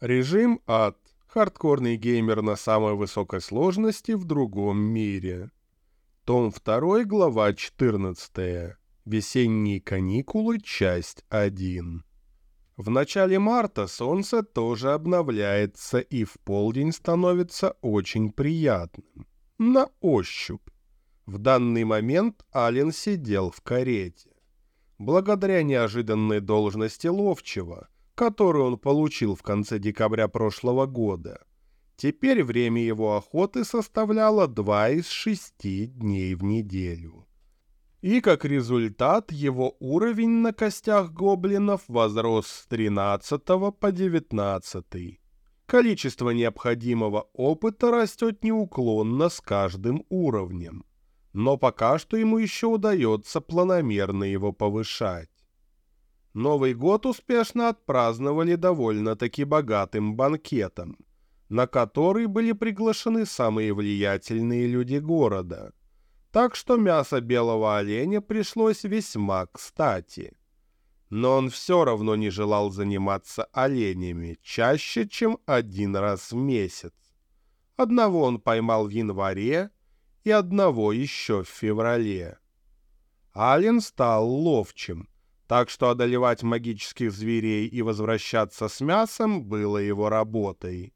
Режим ад. Хардкорный геймер на самой высокой сложности в другом мире. Том 2, глава 14. Весенние каникулы, часть 1. В начале марта солнце тоже обновляется и в полдень становится очень приятным. На ощупь. В данный момент Ален сидел в карете. Благодаря неожиданной должности ловчего – которую он получил в конце декабря прошлого года. Теперь время его охоты составляло два из шести дней в неделю. И как результат его уровень на костях гоблинов возрос с 13 по 19. Количество необходимого опыта растет неуклонно с каждым уровнем, но пока что ему еще удается планомерно его повышать. Новый год успешно отпраздновали довольно-таки богатым банкетом, на который были приглашены самые влиятельные люди города. Так что мясо белого оленя пришлось весьма кстати. Но он все равно не желал заниматься оленями чаще, чем один раз в месяц. Одного он поймал в январе и одного еще в феврале. Ален стал ловчим — так что одолевать магических зверей и возвращаться с мясом было его работой.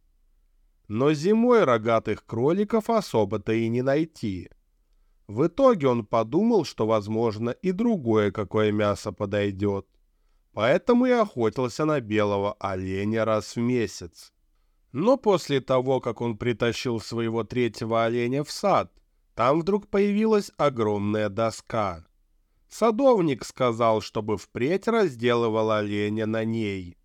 Но зимой рогатых кроликов особо-то и не найти. В итоге он подумал, что, возможно, и другое какое мясо подойдет. Поэтому и охотился на белого оленя раз в месяц. Но после того, как он притащил своего третьего оленя в сад, там вдруг появилась огромная доска — Садовник сказал, чтобы впредь разделывал оленя на ней.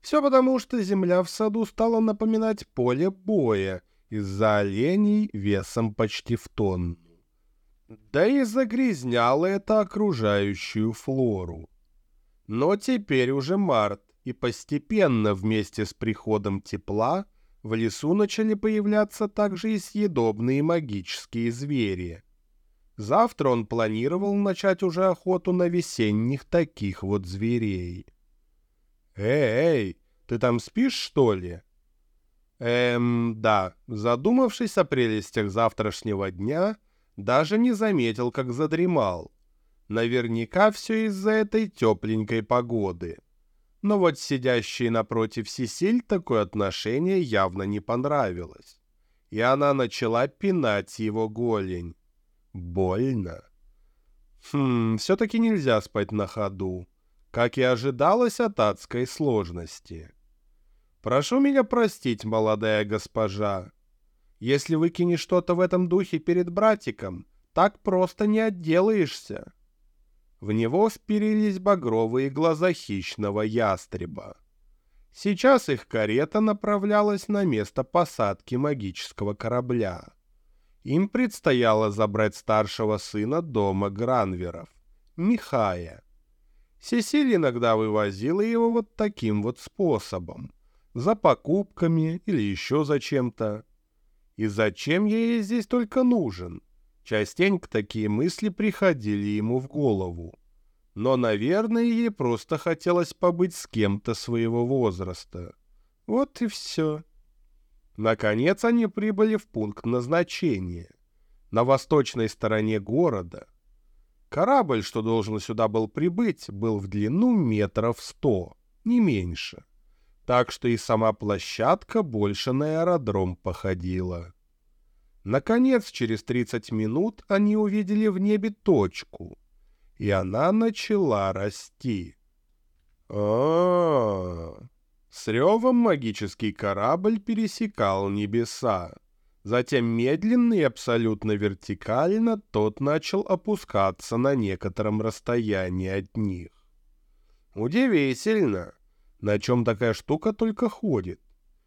Все потому, что земля в саду стала напоминать поле боя из-за оленей весом почти в тонну. Да и загрязняло это окружающую флору. Но теперь уже март, и постепенно вместе с приходом тепла в лесу начали появляться также и съедобные магические звери — Завтра он планировал начать уже охоту на весенних таких вот зверей. «Эй, ты там спишь, что ли?» Эм, да, задумавшись о прелестях завтрашнего дня, даже не заметил, как задремал. Наверняка все из-за этой тепленькой погоды. Но вот сидящей напротив Сесиль такое отношение явно не понравилось. И она начала пинать его голень. Больно. Хм, все-таки нельзя спать на ходу, как и ожидалось от адской сложности. Прошу меня простить, молодая госпожа. Если выкинешь что-то в этом духе перед братиком, так просто не отделаешься. В него вперились багровые глаза хищного ястреба. Сейчас их карета направлялась на место посадки магического корабля. Им предстояло забрать старшего сына дома Гранверов, Михая. Сесиль иногда вывозила его вот таким вот способом, за покупками или еще за чем-то. И зачем ей здесь только нужен? Частенько такие мысли приходили ему в голову. Но, наверное, ей просто хотелось побыть с кем-то своего возраста. Вот и все. Наконец они прибыли в пункт назначения, на восточной стороне города. Корабль, что должен сюда был прибыть, был в длину метров сто, не меньше. Так что и сама площадка больше на аэродром походила. Наконец, через 30 минут они увидели в небе точку, и она начала расти. а, -а, -а с ревом магический корабль пересекал небеса. Затем медленно и абсолютно вертикально тот начал опускаться на некотором расстоянии от них. Удивительно, на чем такая штука только ходит,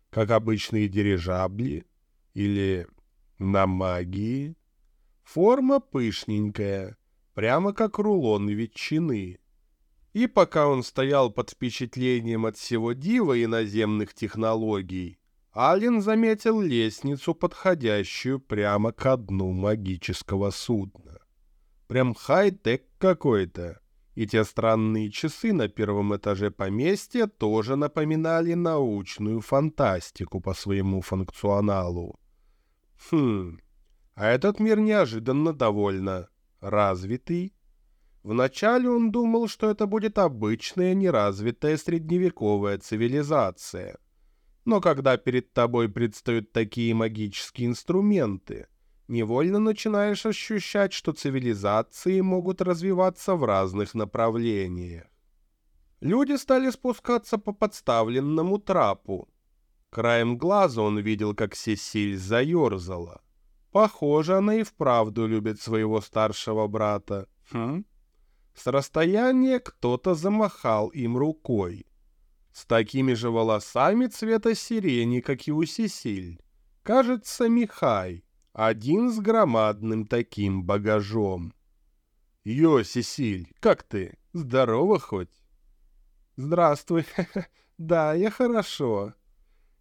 как обычные дирижабли или на магии. Форма пышненькая, прямо как рулон ветчины. И пока он стоял под впечатлением от всего дива и наземных технологий, Ален заметил лестницу, подходящую прямо к дну магического судна. Прям хай-тек какой-то. И те странные часы на первом этаже поместья тоже напоминали научную фантастику по своему функционалу. Хм, а этот мир неожиданно довольно развитый. Вначале он думал, что это будет обычная неразвитая средневековая цивилизация. Но когда перед тобой предстают такие магические инструменты, невольно начинаешь ощущать, что цивилизации могут развиваться в разных направлениях. Люди стали спускаться по подставленному трапу. Краем глаза он видел, как Сесиль заерзала. Похоже, она и вправду любит своего старшего брата. Хм? С расстояния кто-то замахал им рукой. С такими же волосами цвета сирени, как и у Сесиль. Кажется, Михай. Один с громадным таким багажом. «Йо, Сесиль, как ты? Здорово хоть?» «Здравствуй. да, я хорошо».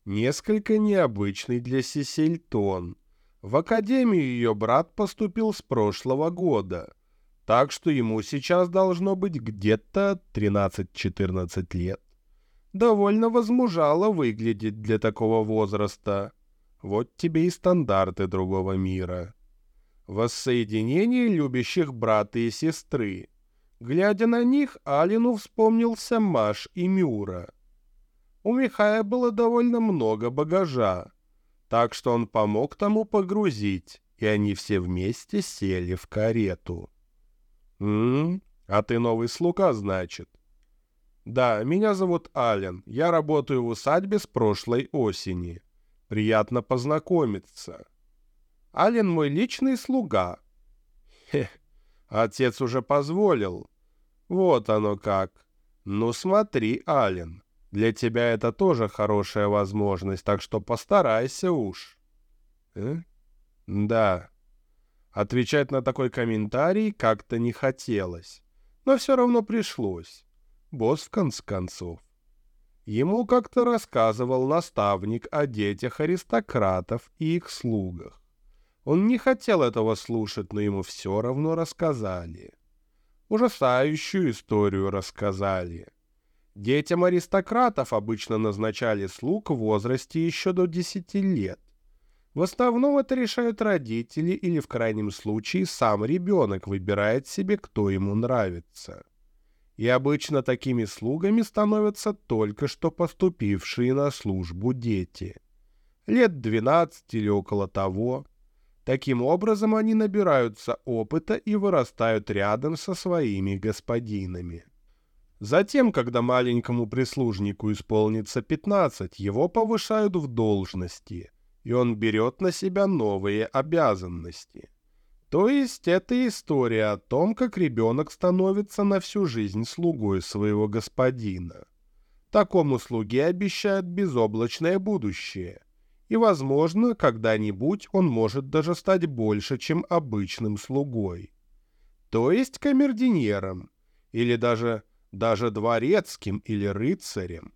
Несколько необычный для Сесиль тон. В академию ее брат поступил с прошлого года, так что ему сейчас должно быть где-то 13-14 лет. Довольно возмужало выглядеть для такого возраста. Вот тебе и стандарты другого мира. Воссоединение любящих брата и сестры. Глядя на них, Алину вспомнился Маш и Мюра. У Михая было довольно много багажа, так что он помог тому погрузить, и они все вместе сели в карету. «М-м, а ты новый слуга, значит?» «Да, меня зовут Ален. Я работаю в усадьбе с прошлой осени. Приятно познакомиться. Ален мой личный слуга. Хе, отец уже позволил. Вот оно как. Ну смотри, Ален, для тебя это тоже хорошая возможность, так что постарайся уж. Э? Да. Отвечать на такой комментарий как-то не хотелось, но все равно пришлось. Босс в конце концов. Ему как-то рассказывал наставник о детях аристократов и их слугах. Он не хотел этого слушать, но ему все равно рассказали. Ужасающую историю рассказали. Детям аристократов обычно назначали слуг в возрасте еще до 10 лет. В основном это решают родители или в крайнем случае сам ребенок выбирает себе, кто ему нравится и обычно такими слугами становятся только что поступившие на службу дети. Лет 12 или около того. Таким образом они набираются опыта и вырастают рядом со своими господинами. Затем, когда маленькому прислужнику исполнится 15, его повышают в должности, и он берет на себя новые обязанности. То есть это история о том, как ребенок становится на всю жизнь слугой своего господина. Такому слуге обещают безоблачное будущее. И, возможно, когда-нибудь он может даже стать больше, чем обычным слугой. То есть камердинером, или даже, даже дворецким или рыцарем.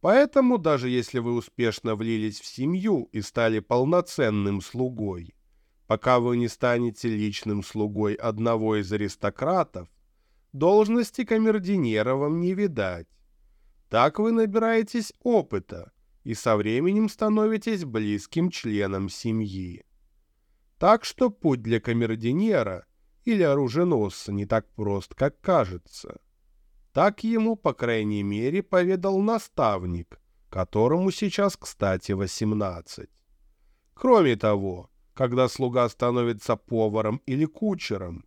Поэтому даже если вы успешно влились в семью и стали полноценным слугой – Пока вы не станете личным слугой одного из аристократов, должности камердинера вам не видать. Так вы набираетесь опыта и со временем становитесь близким членом семьи. Так что путь для камердинера или оруженосца не так прост, как кажется. Так ему, по крайней мере, поведал наставник, которому сейчас, кстати, 18. Кроме того, когда слуга становится поваром или кучером,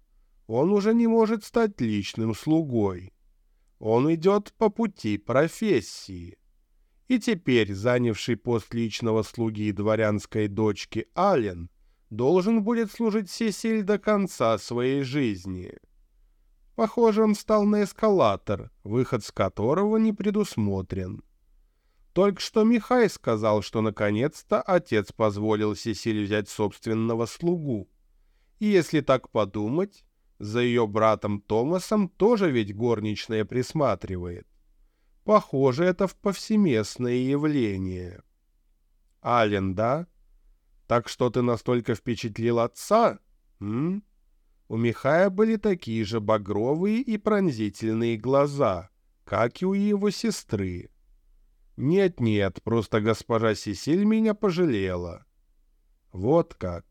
он уже не может стать личным слугой. Он идет по пути профессии. И теперь занявший пост личного слуги дворянской дочки Ален должен будет служить Сесиль до конца своей жизни. Похоже, он встал на эскалатор, выход с которого не предусмотрен. Только что Михай сказал, что наконец-то отец позволил Сесиль взять собственного слугу. И если так подумать, за ее братом Томасом тоже ведь горничная присматривает. Похоже, это в повсеместное явление. Ален, да? Так что ты настолько впечатлил отца? М? У Михая были такие же багровые и пронзительные глаза, как и у его сестры. Нет-нет, просто госпожа Сесиль меня пожалела. Вот как.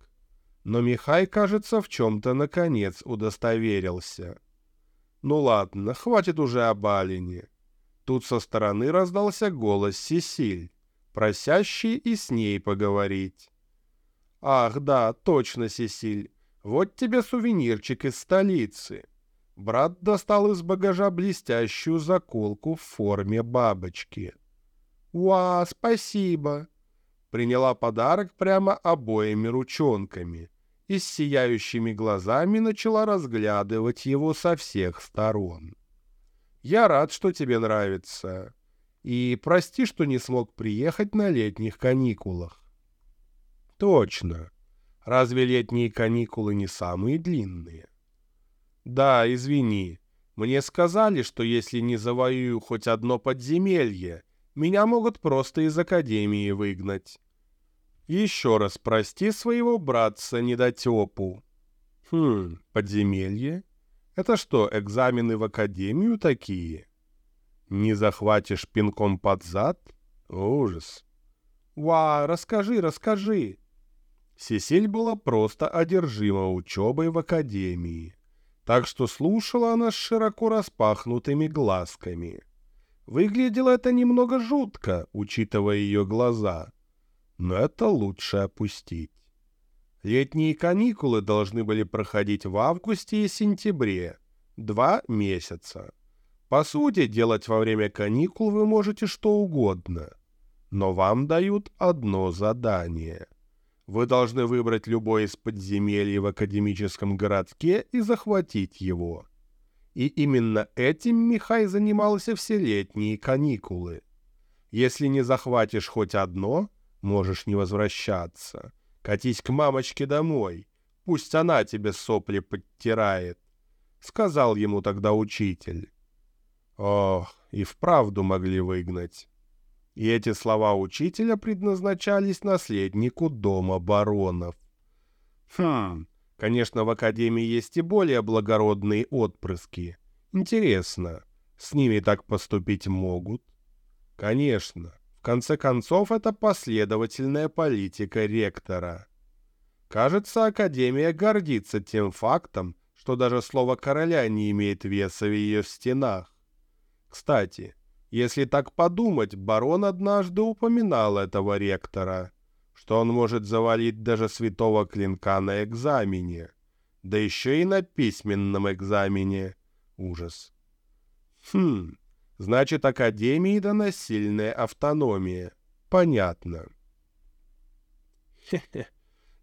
Но Михай, кажется, в чем-то наконец удостоверился. Ну ладно, хватит уже об Алине. Тут со стороны раздался голос Сесиль, просящий и с ней поговорить. «Ах, да, точно, Сесиль, вот тебе сувенирчик из столицы». Брат достал из багажа блестящую заколку в форме бабочки. «Уа, спасибо!» Приняла подарок прямо обоими ручонками и с сияющими глазами начала разглядывать его со всех сторон. «Я рад, что тебе нравится. И прости, что не смог приехать на летних каникулах». «Точно. Разве летние каникулы не самые длинные?» «Да, извини. Мне сказали, что если не завоюю хоть одно подземелье, меня могут просто из академии выгнать. Еще раз прости своего братца-недотепу. Хм, подземелье? Это что, экзамены в академию такие? Не захватишь пинком под зад? Ужас. Ва, расскажи, расскажи. Сесиль была просто одержима учебой в академии, так что слушала она с широко распахнутыми глазками. Выглядело это немного жутко, учитывая ее глаза, но это лучше опустить. Летние каникулы должны были проходить в августе и сентябре, два месяца. По сути, делать во время каникул вы можете что угодно, но вам дают одно задание. Вы должны выбрать любой из подземелий в академическом городке и захватить его. И именно этим Михай занимался все летние каникулы. Если не захватишь хоть одно, можешь не возвращаться. Катись к мамочке домой, пусть она тебе сопли подтирает, — сказал ему тогда учитель. Ох, и вправду могли выгнать. И эти слова учителя предназначались наследнику дома баронов. Хм, Конечно, в Академии есть и более благородные отпрыски. Интересно, с ними так поступить могут? Конечно. В конце концов, это последовательная политика ректора. Кажется, Академия гордится тем фактом, что даже слово короля не имеет веса в ее стенах. Кстати, если так подумать, барон однажды упоминал этого ректора – что он может завалить даже святого клинка на экзамене, да еще и на письменном экзамене. Ужас. Хм, значит, Академии дана сильная автономия. Понятно. Хе-хе,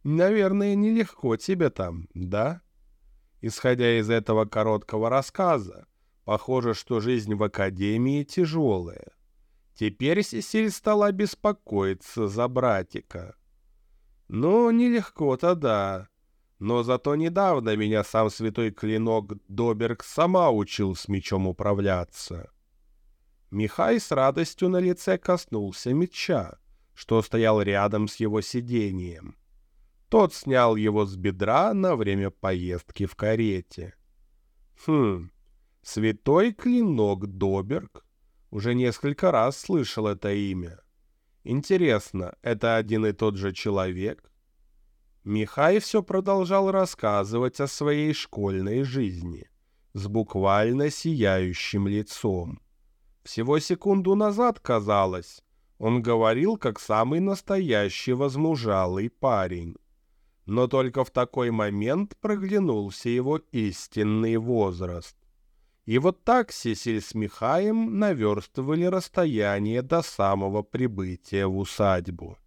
наверное, нелегко тебе там, да? Исходя из этого короткого рассказа, похоже, что жизнь в Академии тяжелая. Теперь Сесиль стала беспокоиться за братика. Ну, нелегко-то да. Но зато недавно меня сам святой клинок Доберг сама учил с мечом управляться. Михай с радостью на лице коснулся меча, что стоял рядом с его сидением. Тот снял его с бедра на время поездки в карете. Хм, святой клинок Доберг? Уже несколько раз слышал это имя. Интересно, это один и тот же человек? Михай все продолжал рассказывать о своей школьной жизни с буквально сияющим лицом. Всего секунду назад казалось, он говорил как самый настоящий возмужалый парень. Но только в такой момент проглянулся его истинный возраст. И вот так Сесиль с Михаем наверстывали расстояние до самого прибытия в усадьбу.